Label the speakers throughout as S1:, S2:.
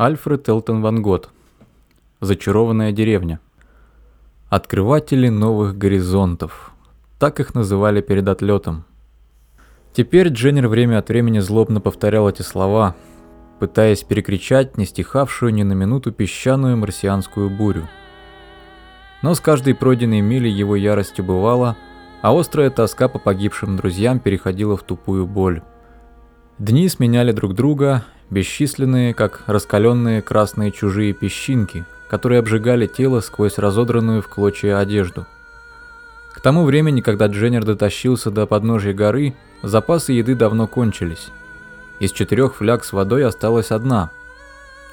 S1: Альфред Элтон Ван Гот. Зачарованная деревня. Открыватели новых горизонтов. Так их называли перед отлетом. Теперь Дженнер время от времени злобно повторял эти слова, пытаясь перекричать не стихавшую ни на минуту песчаную марсианскую бурю. Но с каждой пройденной мили его ярость убывала, а острая тоска по погибшим друзьям переходила в тупую боль. Дни сменяли друг друга, бесчисленные, как раскаленные красные чужие песчинки, которые обжигали тело сквозь разодранную в клочья одежду. К тому времени, когда Дженнер дотащился до подножья горы, запасы еды давно кончились. Из четырех фляг с водой осталась одна.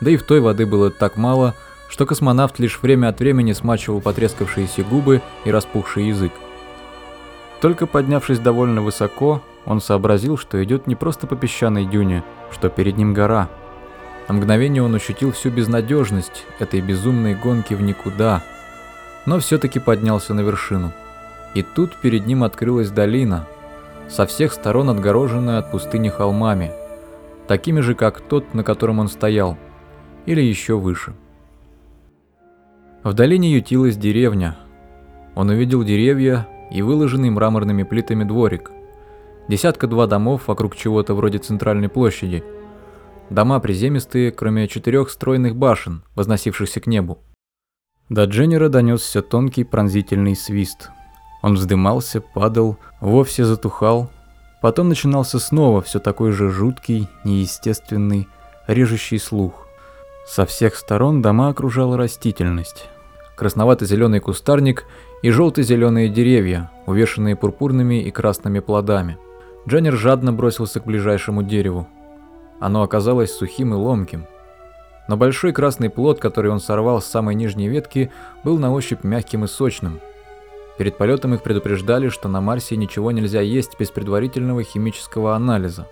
S1: Да и в той воды было так мало, что космонавт лишь время от времени смачивал потрескавшиеся губы и распухший язык. Только поднявшись довольно высоко, он сообразил, что идет не просто по песчаной дюне, что перед ним гора. На мгновение он ощутил всю безнадежность этой безумной гонки в никуда, но все-таки поднялся на вершину. И тут перед ним открылась долина, со всех сторон отгороженная от пустыни холмами, такими же, как тот, на котором он стоял, или еще выше. В долине ютилась деревня. Он увидел деревья и выложенный мраморными плитами дворик – Десятка-два домов вокруг чего-то вроде центральной площади. Дома приземистые, кроме четырех стройных башен, возносившихся к небу. До Дженнера донесся тонкий пронзительный свист. Он вздымался, падал, вовсе затухал. Потом начинался снова все такой же жуткий, неестественный, режущий слух. Со всех сторон дома окружала растительность. Красновато-зеленый кустарник и желто-зеленые деревья, увешанные пурпурными и красными плодами. Дженнер жадно бросился к ближайшему дереву. Оно оказалось сухим и ломким. Но большой красный плод, который он сорвал с самой нижней ветки, был на ощупь мягким и сочным. Перед полетом их предупреждали, что на Марсе ничего нельзя есть без предварительного химического анализа.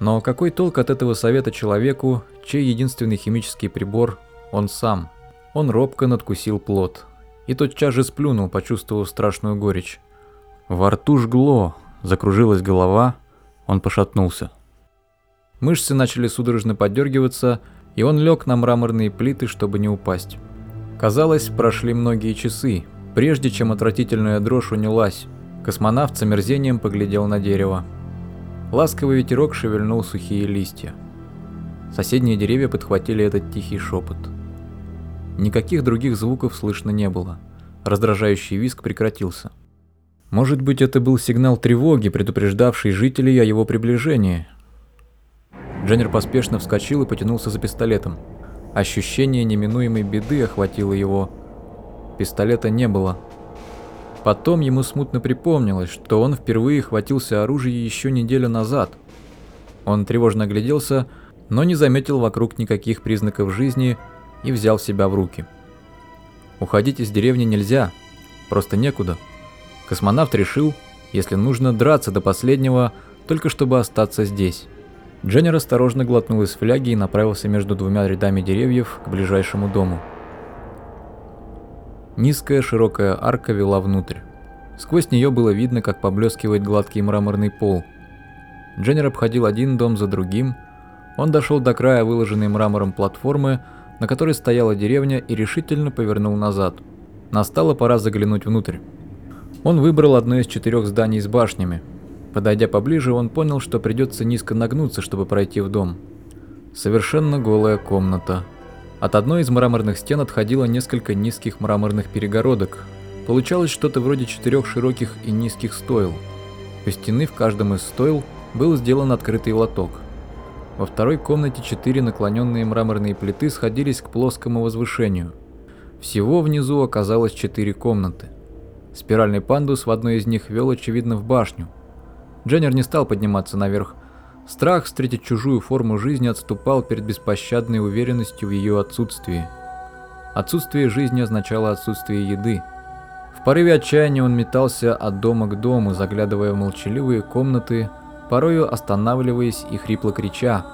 S1: Но какой толк от этого совета человеку, чей единственный химический прибор – он сам? Он робко надкусил плод. И тотчас же сплюнул, почувствовав страшную горечь. Во рту жгло, закружилась голова, он пошатнулся. Мышцы начали судорожно подергиваться, и он лег на мраморные плиты, чтобы не упасть. Казалось, прошли многие часы, прежде чем отвратительная дрожь унялась. Космонавт с омерзением поглядел на дерево. Ласковый ветерок шевельнул сухие листья. Соседние деревья подхватили этот тихий шепот. Никаких других звуков слышно не было. Раздражающий визг прекратился. Может быть, это был сигнал тревоги, предупреждавший жителей о его приближении. Дженнер поспешно вскочил и потянулся за пистолетом. Ощущение неминуемой беды охватило его. Пистолета не было. Потом ему смутно припомнилось, что он впервые хватился оружия еще неделю назад. Он тревожно огляделся, но не заметил вокруг никаких признаков жизни и взял себя в руки. Уходить из деревни нельзя, просто некуда. Космонавт решил, если нужно, драться до последнего, только чтобы остаться здесь. Дженнер осторожно глотнул из фляги и направился между двумя рядами деревьев к ближайшему дому. Низкая широкая арка вела внутрь. Сквозь нее было видно, как поблескивает гладкий мраморный пол. Дженнер обходил один дом за другим. Он дошел до края выложенной мрамором платформы, на которой стояла деревня, и решительно повернул назад. Настала пора заглянуть внутрь. Он выбрал одно из четырех зданий с башнями. Подойдя поближе, он понял, что придется низко нагнуться, чтобы пройти в дом. Совершенно голая комната. От одной из мраморных стен отходило несколько низких мраморных перегородок. Получалось что-то вроде четырех широких и низких стойл. У стены в каждом из стойл был сделан открытый лоток. Во второй комнате четыре наклоненные мраморные плиты сходились к плоскому возвышению. Всего внизу оказалось четыре комнаты. Спиральный пандус в одной из них вел, очевидно, в башню. Дженнер не стал подниматься наверх. Страх встретить чужую форму жизни отступал перед беспощадной уверенностью в ее отсутствии. Отсутствие жизни означало отсутствие еды. В порыве отчаяния он метался от дома к дому, заглядывая в молчаливые комнаты, порою останавливаясь и хрипло крича.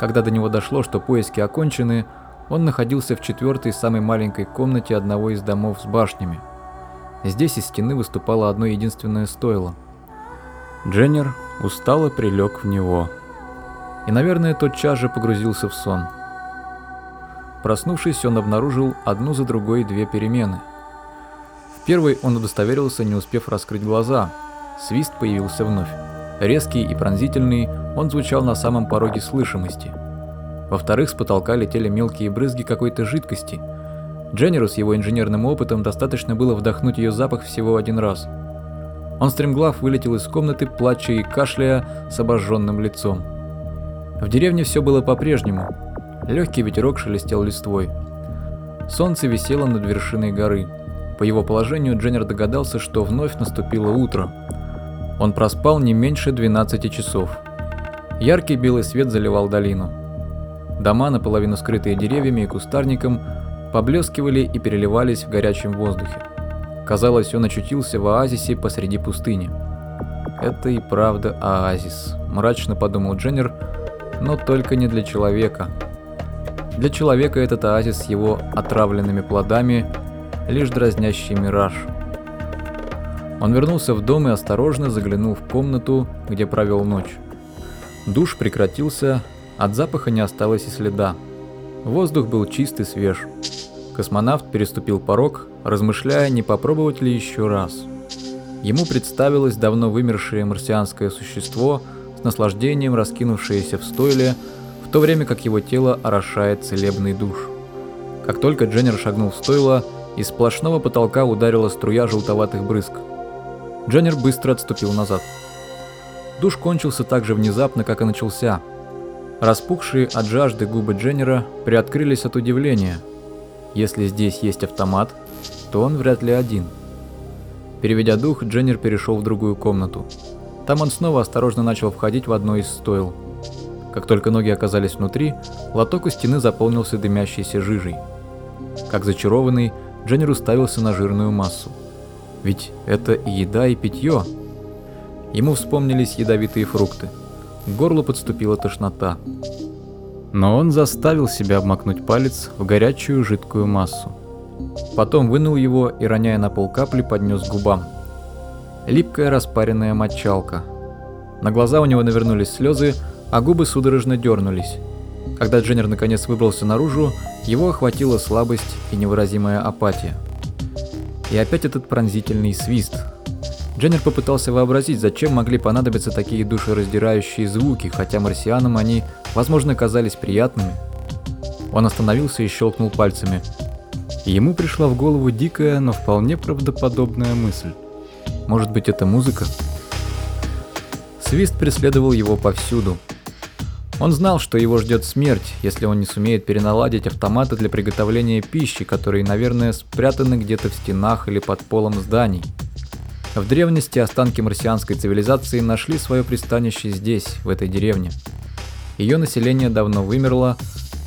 S1: Когда до него дошло, что поиски окончены, он находился в четвертой самой маленькой комнате одного из домов с башнями. Здесь из стены выступало одно единственное стойло. Дженнер устало прилег в него. И, наверное, тотчас же погрузился в сон. Проснувшись, он обнаружил одну за другой две перемены. В первой он удостоверился, не успев раскрыть глаза. Свист появился вновь. Резкий и пронзительный, он звучал на самом пороге слышимости. Во-вторых, с потолка летели мелкие брызги какой-то жидкости. Дженнеру с его инженерным опытом достаточно было вдохнуть ее запах всего один раз. Он стремглав вылетел из комнаты, плача и кашляя с обожженным лицом. В деревне все было по-прежнему. Легкий ветерок шелестел листвой. Солнце висело над вершиной горы. По его положению Дженнер догадался, что вновь наступило утро. Он проспал не меньше 12 часов. Яркий белый свет заливал долину. Дома, наполовину скрытые деревьями и кустарником, поблескивали и переливались в горячем воздухе. Казалось, он очутился в оазисе посреди пустыни. «Это и правда оазис», – мрачно подумал Дженнер, но только не для человека. Для человека этот оазис с его отравленными плодами – лишь дразнящий мираж. Он вернулся в дом и осторожно заглянул в комнату, где провел ночь. Душ прекратился, от запаха не осталось и следа. Воздух был чист и свеж. Космонавт переступил порог, размышляя, не попробовать ли еще раз. Ему представилось давно вымершее марсианское существо, с наслаждением раскинувшееся в стойле, в то время как его тело орошает целебный душ. Как только Дженнер шагнул в стойло, из сплошного потолка ударила струя желтоватых брызг. Дженнер быстро отступил назад. Душ кончился так же внезапно, как и начался. Распухшие от жажды губы Дженнера приоткрылись от удивления – если здесь есть автомат, то он вряд ли один. Переведя дух, Дженнер перешел в другую комнату. Там он снова осторожно начал входить в одно из стойл. Как только ноги оказались внутри, лоток у стены заполнился дымящейся жижей. Как зачарованный, Дженнер уставился на жирную массу. Ведь это и еда, и питье. Ему вспомнились ядовитые фрукты. К горлу подступила тошнота. Но он заставил себя обмакнуть палец в горячую жидкую массу. Потом вынул его и, роняя на пол капли, поднес к губам. Липкая распаренная мочалка. На глаза у него навернулись слезы, а губы судорожно дернулись. Когда Дженнер наконец выбрался наружу, его охватила слабость и невыразимая апатия. И опять этот пронзительный свист – Дженнер попытался вообразить, зачем могли понадобиться такие душераздирающие звуки, хотя марсианам они, возможно, казались приятными. Он остановился и щелкнул пальцами. ему пришла в голову дикая, но вполне правдоподобная мысль. Может быть, это музыка? Свист преследовал его повсюду. Он знал, что его ждет смерть, если он не сумеет переналадить автоматы для приготовления пищи, которые, наверное, спрятаны где-то в стенах или под полом зданий. В древности останки марсианской цивилизации нашли свое пристанище здесь, в этой деревне. Ее население давно вымерло,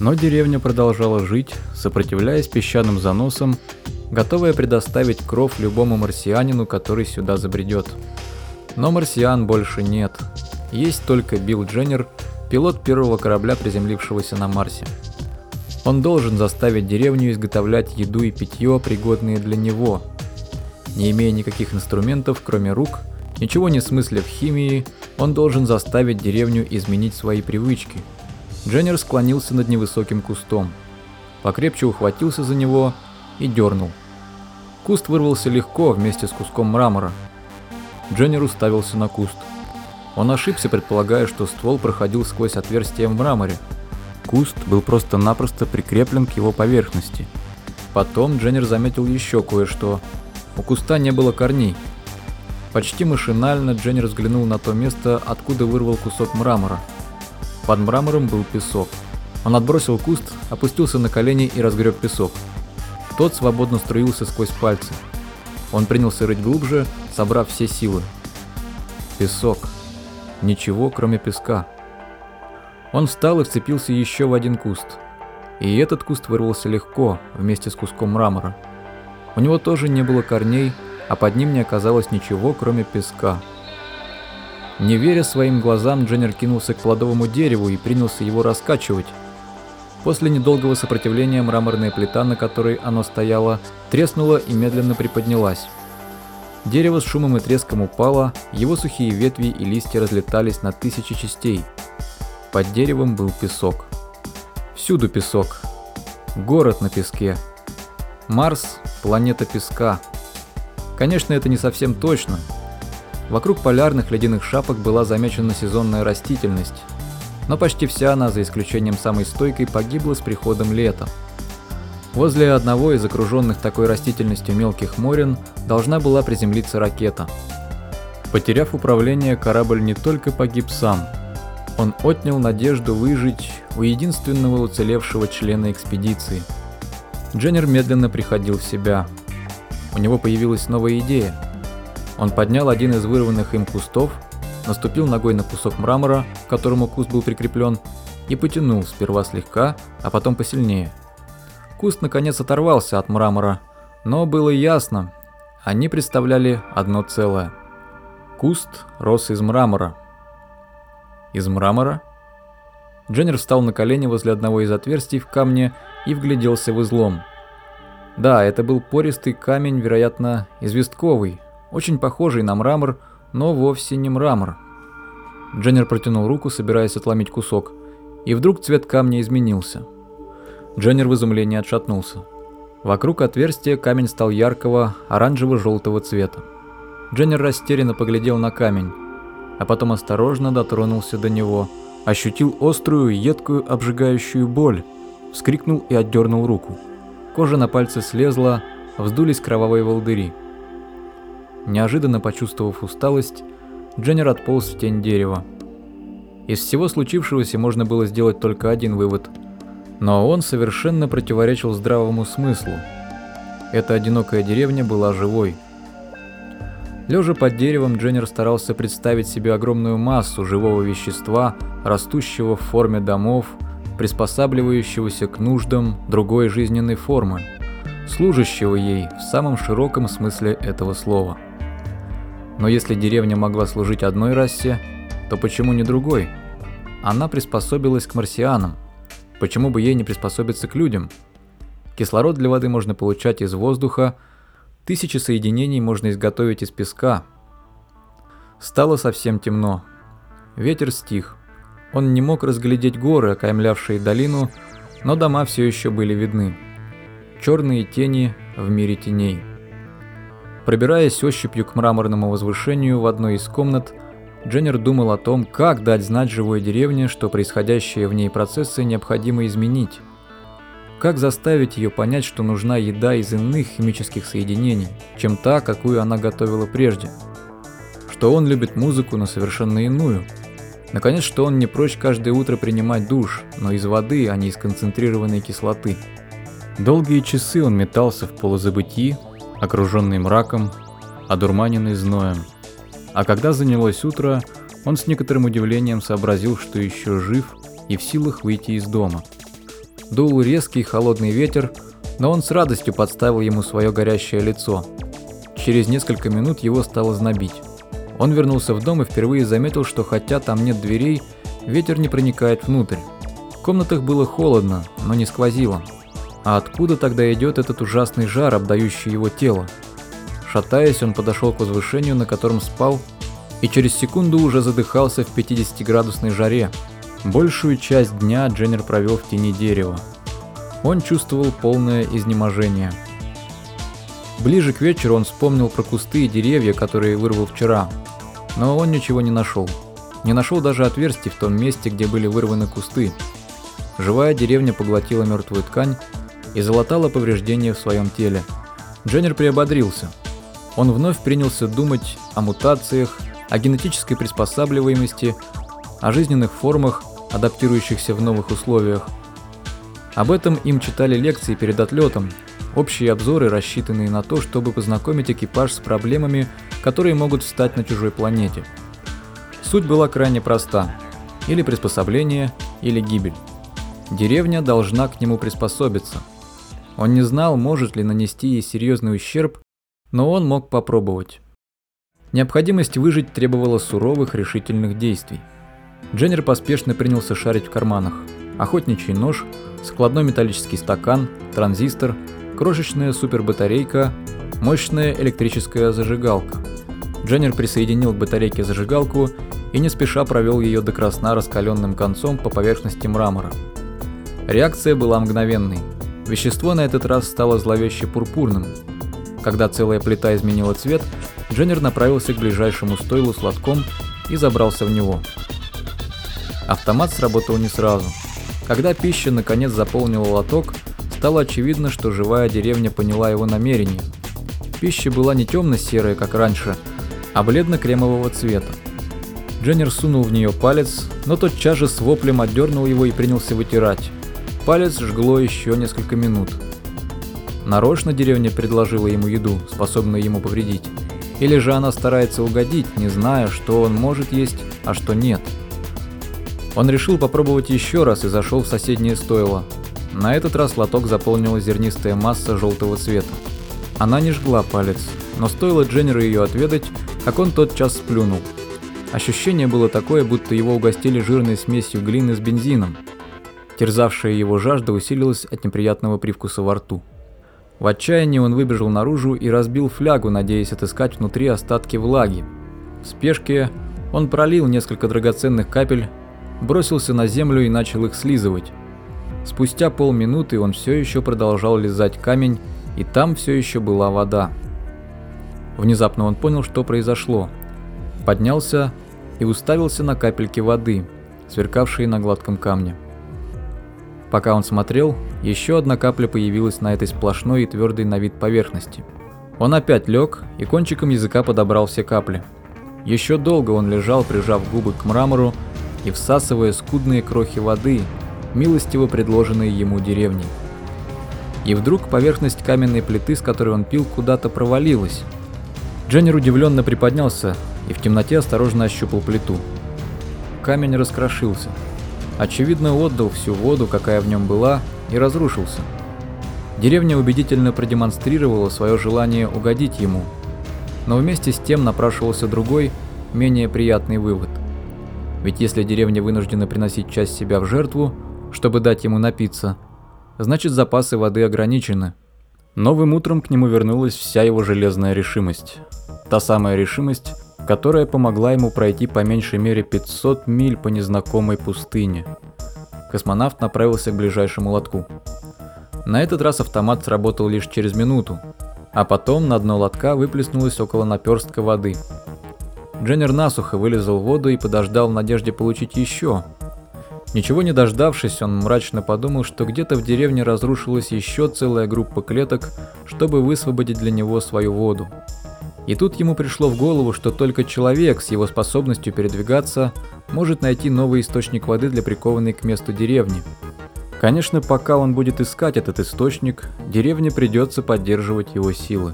S1: но деревня продолжала жить, сопротивляясь песчаным заносам, готовая предоставить кров любому марсианину, который сюда забредет. Но марсиан больше нет. Есть только Билл Дженнер, пилот первого корабля, приземлившегося на Марсе. Он должен заставить деревню изготовлять еду и питье, пригодные для него – не имея никаких инструментов, кроме рук, ничего не смысля в химии, он должен заставить деревню изменить свои привычки. Дженнер склонился над невысоким кустом. Покрепче ухватился за него и дернул. Куст вырвался легко вместе с куском мрамора. Дженнер уставился на куст. Он ошибся, предполагая, что ствол проходил сквозь отверстие в мраморе. Куст был просто-напросто прикреплен к его поверхности. Потом Дженнер заметил еще кое-что. У куста не было корней. Почти машинально Дженни взглянул на то место, откуда вырвал кусок мрамора. Под мрамором был песок. Он отбросил куст, опустился на колени и разгреб песок. Тот свободно струился сквозь пальцы. Он принялся рыть глубже, собрав все силы. Песок. Ничего, кроме песка. Он встал и вцепился еще в один куст. И этот куст вырвался легко, вместе с куском мрамора. У него тоже не было корней, а под ним не оказалось ничего, кроме песка. Не веря своим глазам, Дженнер кинулся к плодовому дереву и принялся его раскачивать. После недолгого сопротивления мраморная плита, на которой оно стояло, треснула и медленно приподнялась. Дерево с шумом и треском упало, его сухие ветви и листья разлетались на тысячи частей. Под деревом был песок. Всюду песок. Город на песке. Марс – планета песка. Конечно, это не совсем точно. Вокруг полярных ледяных шапок была замечена сезонная растительность, но почти вся она, за исключением самой стойкой, погибла с приходом лета. Возле одного из окруженных такой растительностью мелких морен должна была приземлиться ракета. Потеряв управление, корабль не только погиб сам, он отнял надежду выжить у единственного уцелевшего члена экспедиции. Дженнер медленно приходил в себя. У него появилась новая идея. Он поднял один из вырванных им кустов, наступил ногой на кусок мрамора, к которому куст был прикреплен, и потянул сперва слегка, а потом посильнее. Куст наконец оторвался от мрамора, но было ясно, они представляли одно целое. Куст рос из мрамора. Из мрамора? Дженнер встал на колени возле одного из отверстий в камне и вгляделся в излом. Да, это был пористый камень, вероятно, известковый, очень похожий на мрамор, но вовсе не мрамор. Дженнер протянул руку, собираясь отломить кусок, и вдруг цвет камня изменился. Дженнер в изумлении отшатнулся. Вокруг отверстия камень стал яркого, оранжево-желтого цвета. Дженнер растерянно поглядел на камень, а потом осторожно дотронулся до него, ощутил острую, едкую, обжигающую боль, вскрикнул и отдернул руку. Кожа на пальце слезла, вздулись кровавые волдыри. Неожиданно почувствовав усталость, Дженнер отполз в тень дерева. Из всего случившегося можно было сделать только один вывод – но он совершенно противоречил здравому смыслу. Эта одинокая деревня была живой. Лежа под деревом, Дженнер старался представить себе огромную массу живого вещества, растущего в форме домов, приспосабливающегося к нуждам другой жизненной формы, служащего ей в самом широком смысле этого слова. Но если деревня могла служить одной расе, то почему не другой? Она приспособилась к марсианам – Почему бы ей не приспособиться к людям? Кислород для воды можно получать из воздуха, тысячи соединений можно изготовить из песка. Стало совсем темно. Ветер стих. Он не мог разглядеть горы, окаймлявшие долину, но дома все еще были видны. Черные тени в мире теней. Пробираясь ощупью к мраморному возвышению в одной из комнат, Дженнер думал о том, как дать знать живой деревне, что происходящие в ней процессы необходимо изменить. Как заставить ее понять, что нужна еда из иных химических соединений, чем та, какую она готовила прежде. Что он любит музыку, но совершенно иную. Наконец, что он не прочь каждое утро принимать душ, но из воды, а не из концентрированной кислоты. Долгие часы он метался в полузабытии, окруженный мраком, одурманенный зноем. А когда занялось утро, он с некоторым удивлением сообразил, что еще жив и в силах выйти из дома. Дул резкий холодный ветер, но он с радостью подставил ему свое горящее лицо. Через несколько минут его стало знобить. Он вернулся в дом и впервые заметил, что хотя там нет дверей, ветер не проникает внутрь. В комнатах было холодно, но не сквозило. А откуда тогда идет этот ужасный жар, обдающий его тело? Шатаясь, он подошел к возвышению, на котором спал, и через секунду уже задыхался в 50-градусной жаре. Большую часть дня Дженнер провел в тени дерева. Он чувствовал полное изнеможение. Ближе к вечеру он вспомнил про кусты и деревья, которые вырвал вчера, но он ничего не нашел. Не нашел даже отверстий в том месте, где были вырваны кусты. Живая деревня поглотила мертвую ткань и залатала повреждения в своем теле. Дженнер приободрился – он вновь принялся думать о мутациях, о генетической приспосабливаемости, о жизненных формах, адаптирующихся в новых условиях. Об этом им читали лекции перед отлетом, общие обзоры, рассчитанные на то, чтобы познакомить экипаж с проблемами, которые могут встать на чужой планете. Суть была крайне проста. Или приспособление, или гибель. Деревня должна к нему приспособиться. Он не знал, может ли нанести ей серьезный ущерб, но он мог попробовать. Необходимость выжить требовала суровых решительных действий. Дженнер поспешно принялся шарить в карманах. Охотничий нож, складной металлический стакан, транзистор, крошечная супербатарейка, мощная электрическая зажигалка. Дженнер присоединил к батарейке зажигалку и не спеша провел ее до красна раскаленным концом по поверхности мрамора. Реакция была мгновенной. Вещество на этот раз стало зловеще пурпурным. Когда целая плита изменила цвет, Дженнер направился к ближайшему стойлу с лотком и забрался в него. Автомат сработал не сразу. Когда пища наконец заполнила лоток, стало очевидно, что живая деревня поняла его намерение. Пища была не темно-серая, как раньше, а бледно-кремового цвета. Дженнер сунул в нее палец, но тотчас же с воплем отдернул его и принялся вытирать. Палец жгло еще несколько минут. Нарочно деревня предложила ему еду, способную ему повредить. Или же она старается угодить, не зная, что он может есть, а что нет. Он решил попробовать еще раз и зашел в соседнее стойло. На этот раз лоток заполнила зернистая масса желтого цвета. Она не жгла палец, но стоило Дженнеру ее отведать, как он тотчас сплюнул. Ощущение было такое, будто его угостили жирной смесью глины с бензином. Терзавшая его жажда усилилась от неприятного привкуса во рту. В отчаянии он выбежал наружу и разбил флягу, надеясь отыскать внутри остатки влаги. В спешке он пролил несколько драгоценных капель, бросился на землю и начал их слизывать. Спустя полминуты он все еще продолжал лизать камень, и там все еще была вода. Внезапно он понял, что произошло. Поднялся и уставился на капельки воды, сверкавшие на гладком камне. Пока он смотрел, еще одна капля появилась на этой сплошной и твердой на вид поверхности. Он опять лег и кончиком языка подобрал все капли. Еще долго он лежал, прижав губы к мрамору и всасывая скудные крохи воды, милостиво предложенные ему деревней. И вдруг поверхность каменной плиты, с которой он пил, куда-то провалилась. Дженнер удивленно приподнялся и в темноте осторожно ощупал плиту. Камень раскрошился – очевидно отдал всю воду, какая в нем была, и разрушился. Деревня убедительно продемонстрировала свое желание угодить ему, но вместе с тем напрашивался другой, менее приятный вывод. Ведь если деревня вынуждена приносить часть себя в жертву, чтобы дать ему напиться, значит запасы воды ограничены. Новым утром к нему вернулась вся его железная решимость. Та самая решимость, которая помогла ему пройти по меньшей мере 500 миль по незнакомой пустыне. Космонавт направился к ближайшему лотку. На этот раз автомат сработал лишь через минуту, а потом на дно лотка выплеснулось около наперстка воды. Дженнер насухо вылезал воду и подождал в надежде получить еще. Ничего не дождавшись, он мрачно подумал, что где-то в деревне разрушилась еще целая группа клеток, чтобы высвободить для него свою воду. И тут ему пришло в голову, что только человек с его способностью передвигаться может найти новый источник воды для прикованной к месту деревни. Конечно, пока он будет искать этот источник, деревне придется поддерживать его силы.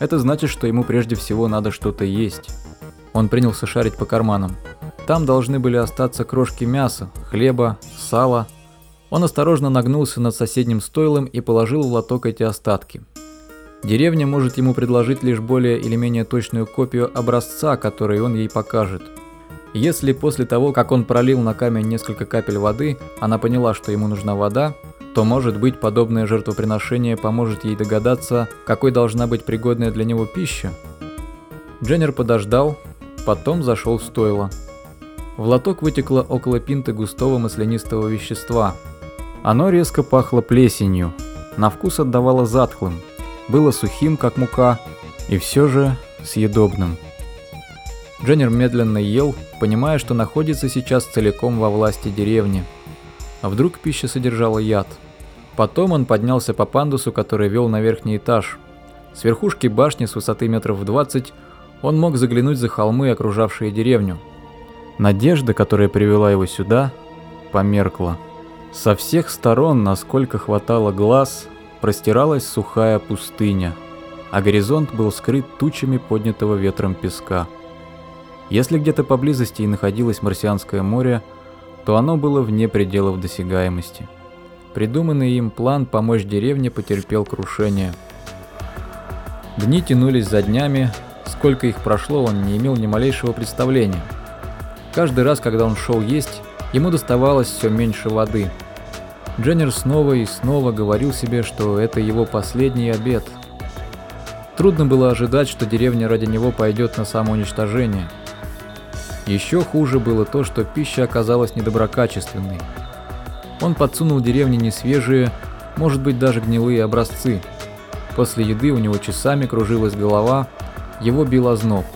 S1: Это значит, что ему прежде всего надо что-то есть. Он принялся шарить по карманам. Там должны были остаться крошки мяса, хлеба, сала. Он осторожно нагнулся над соседним стойлом и положил в лоток эти остатки – Деревня может ему предложить лишь более или менее точную копию образца, который он ей покажет. Если после того, как он пролил на камень несколько капель воды, она поняла, что ему нужна вода, то, может быть, подобное жертвоприношение поможет ей догадаться, какой должна быть пригодная для него пища. Дженнер подождал, потом зашел в стойло. В лоток вытекло около пинты густого маслянистого вещества. Оно резко пахло плесенью, на вкус отдавало затхлым – было сухим, как мука, и все же съедобным. Дженнер медленно ел, понимая, что находится сейчас целиком во власти деревни. А вдруг пища содержала яд? Потом он поднялся по пандусу, который вел на верхний этаж. С верхушки башни с высоты метров в 20 он мог заглянуть за холмы, окружавшие деревню. Надежда, которая привела его сюда, померкла. Со всех сторон, насколько хватало глаз, простиралась сухая пустыня, а горизонт был скрыт тучами поднятого ветром песка. Если где-то поблизости и находилось Марсианское море, то оно было вне пределов досягаемости. Придуманный им план помочь деревне потерпел крушение. Дни тянулись за днями, сколько их прошло, он не имел ни малейшего представления. Каждый раз, когда он шел есть, ему доставалось все меньше воды – Дженнер снова и снова говорил себе, что это его последний обед. Трудно было ожидать, что деревня ради него пойдет на самоуничтожение. Еще хуже было то, что пища оказалась недоброкачественной. Он подсунул деревне несвежие, может быть даже гнилые образцы. После еды у него часами кружилась голова, его бил озноб.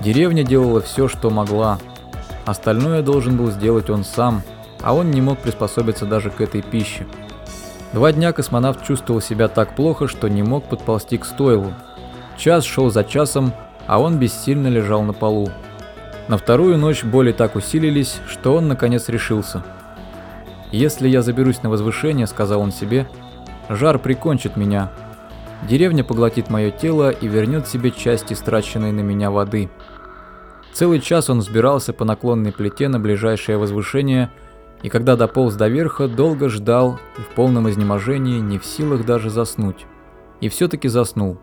S1: Деревня делала все, что могла. Остальное должен был сделать он сам, а он не мог приспособиться даже к этой пище. Два дня космонавт чувствовал себя так плохо, что не мог подползти к стойлу. Час шел за часом, а он бессильно лежал на полу. На вторую ночь боли так усилились, что он наконец решился. «Если я заберусь на возвышение», — сказал он себе, — «жар прикончит меня. Деревня поглотит мое тело и вернет себе часть истраченной на меня воды». Целый час он взбирался по наклонной плите на ближайшее возвышение, и когда дополз до верха, долго ждал и в полном изнеможении, не в силах даже заснуть. И все-таки заснул.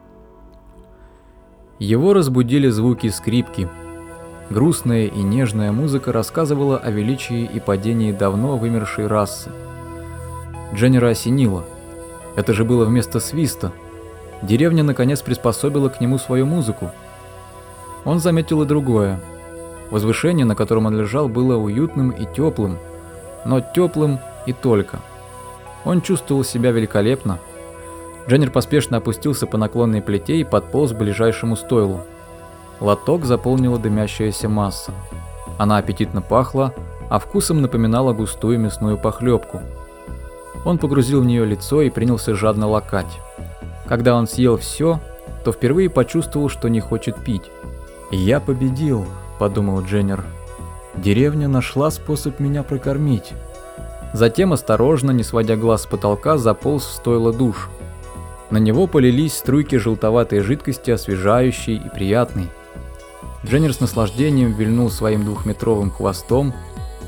S1: Его разбудили звуки скрипки. Грустная и нежная музыка рассказывала о величии и падении давно вымершей расы. Дженнера осенило. Это же было вместо свиста. Деревня наконец приспособила к нему свою музыку. Он заметил и другое. Возвышение, на котором он лежал, было уютным и теплым, но теплым и только. Он чувствовал себя великолепно. Дженнер поспешно опустился по наклонной плите и подполз к ближайшему стойлу. Лоток заполнила дымящаяся масса. Она аппетитно пахла, а вкусом напоминала густую мясную похлебку. Он погрузил в нее лицо и принялся жадно лакать. Когда он съел все, то впервые почувствовал, что не хочет пить. «Я победил», — подумал Дженнер. «Деревня нашла способ меня прокормить». Затем, осторожно, не сводя глаз с потолка, заполз в стойло душ. На него полились струйки желтоватой жидкости, освежающей и приятной. Дженнер с наслаждением вильнул своим двухметровым хвостом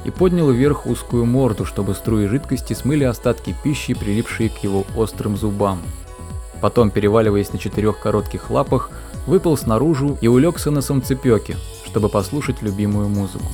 S1: и поднял вверх узкую морду, чтобы струи жидкости смыли остатки пищи, прилипшие к его острым зубам. Потом, переваливаясь на четырех коротких лапах, выпал снаружи и улегся на солнцепёке, чтобы послушать любимую музыку.